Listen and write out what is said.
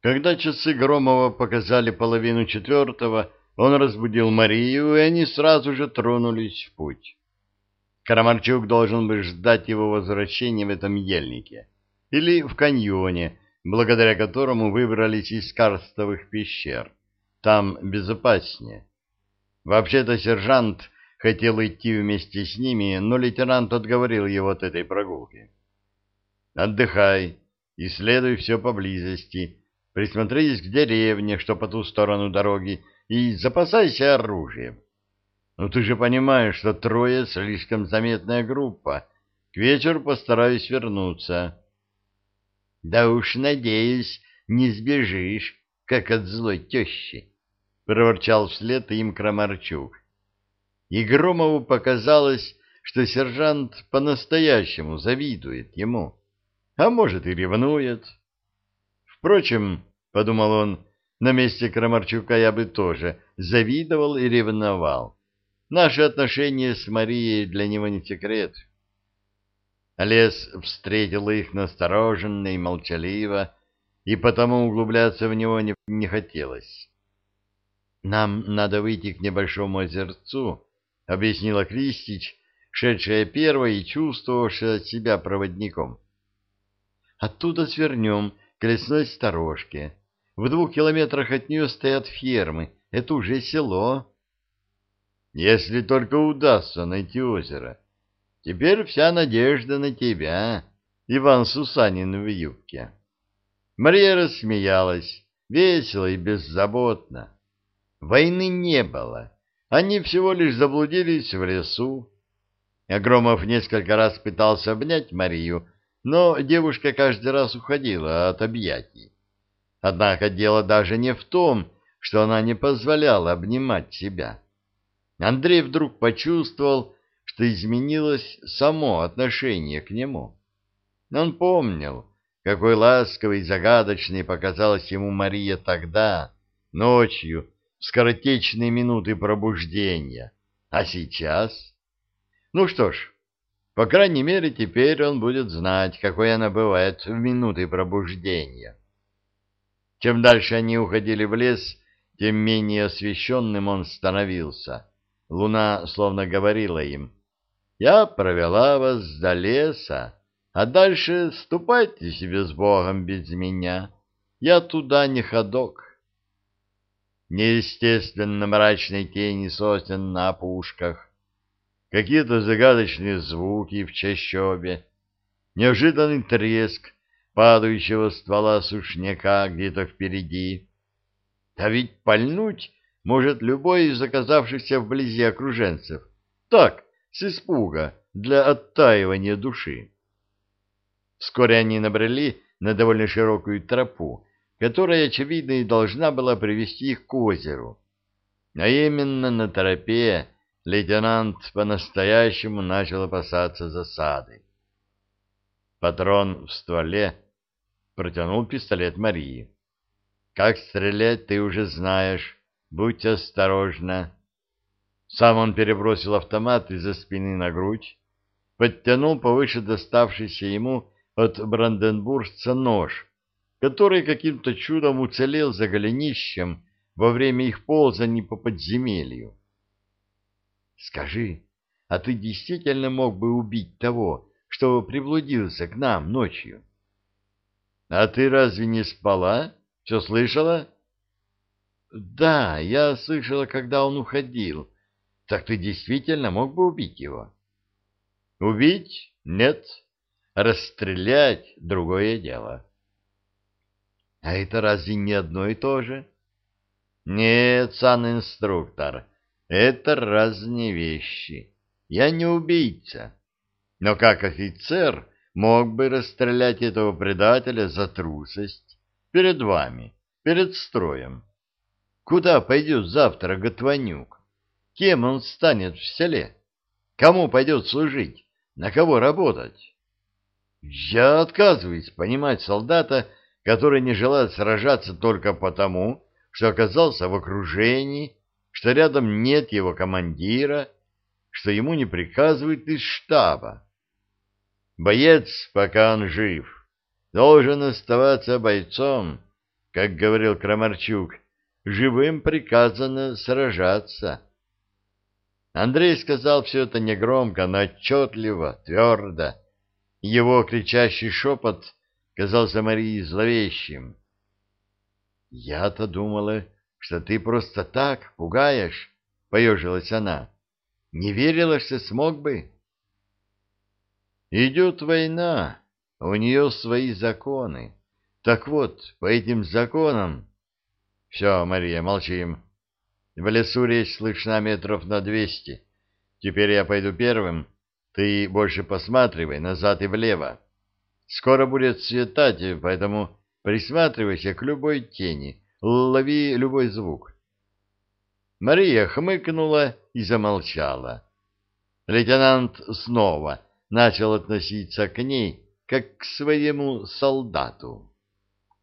Когда часы Громова показали половину четвертого, он разбудил Марию, и они сразу же тронулись в путь. Карамарчук должен был ждать его возвращения в этом ельнике или в каньоне, благодаря которому выбрались из карстовых пещер. Там безопаснее. Вообще-то сержант хотел идти вместе с ними, но лейтенант отговорил его от этой прогулки. «Отдыхай, исследуй все поблизости, присмотрись к деревне, что по ту сторону дороги, и запасайся оружием. Ну ты же понимаешь, что трое — слишком заметная группа. К вечеру постараюсь вернуться». «Да уж, надеюсь, не сбежишь, как от злой тещи», — проворчал вслед им Крамарчук. И Громову показалось, что сержант по-настоящему завидует ему, а может и ревнует. Впрочем, — подумал он, — на месте Крамарчука я бы тоже завидовал и ревновал. Наши отношения с Марией для него не секрет. Лес встретил их настороженно и молчаливо, и потому углубляться в него не, не хотелось. «Нам надо выйти к небольшому озерцу», — объяснила Кристич, шедшая первой и чувствовавшая себя проводником. «Оттуда свернем к лесной сторожке. В двух километрах от нее стоят фермы. Это уже село». «Если только удастся найти озеро. Теперь вся надежда на тебя, Иван Сусанин в юбке». Мария рассмеялась, весело и беззаботно. Войны не было, они всего лишь заблудились в лесу. Огромов несколько раз пытался обнять Марию, но девушка каждый раз уходила от объятий. Однако дело даже не в том, что она не позволяла обнимать себя. Андрей вдруг почувствовал, что изменилось само отношение к нему. Он помнил, какой ласковой и загадочной показалась ему Мария тогда, ночью, в скоротечные минуты пробуждения. А сейчас? Ну что ж, по крайней мере, теперь он будет знать, какой она бывает в минуты пробуждения. Чем дальше они уходили в лес, тем менее освещенным он становился. Луна словно говорила им, «Я провела вас до леса, а дальше ступайте себе с Богом без меня. Я туда не ходок. Неестественно мрачные тени сосен на опушках, какие-то загадочные звуки в чащобе, неожиданный треск падающего ствола сушняка где-то впереди. А ведь пальнуть может любой из оказавшихся вблизи окруженцев. Так, с испуга, для оттаивания души. Вскоре они набрели на довольно широкую тропу, которая, очевидно, и должна была привести их к озеру. А именно на тропе лейтенант по-настоящему начал опасаться засады. Патрон в стволе протянул пистолет Марии. «Как стрелять, ты уже знаешь. Будь осторожна». Сам он перебросил автомат из-за спины на грудь, подтянул повыше доставшийся ему от бранденбуржца нож, который каким-то чудом уцелел за голенищем во время их ползаний по подземелью. «Скажи, а ты действительно мог бы убить того, что приблудился к нам ночью?» «А ты разве не спала? Все слышала?» «Да, я слышала, когда он уходил. Так ты действительно мог бы убить его?» «Убить? Нет. Расстрелять — другое дело. А это разве не одно и то же? Нет, сан-инструктор, это разные вещи. Я не убийца. Но как офицер мог бы расстрелять этого предателя за трусость перед вами, перед строем? Куда пойдет завтра Готванюк? Кем он станет в селе? Кому пойдет служить? На кого работать? Я отказываюсь понимать солдата, который не желает сражаться только потому, что оказался в окружении, что рядом нет его командира, что ему не приказывают из штаба. Боец, пока он жив, должен оставаться бойцом, как говорил Крамарчук, живым приказано сражаться. Андрей сказал все это негромко, но отчетливо, твердо. Его кричащий шепот казался Марии зловещим. — Я-то думала, что ты просто так пугаешь, — поежилась она. — Не верила, что смог бы. — Идет война, у нее свои законы. Так вот, по этим законам... Все, Мария, молчим. В лесу речь слышна метров на двести. Теперь я пойду первым. Ты больше посматривай назад и влево. Скоро будет светать, поэтому присматривайся к любой тени, лови любой звук. Мария хмыкнула и замолчала. Лейтенант снова начал относиться к ней, как к своему солдату.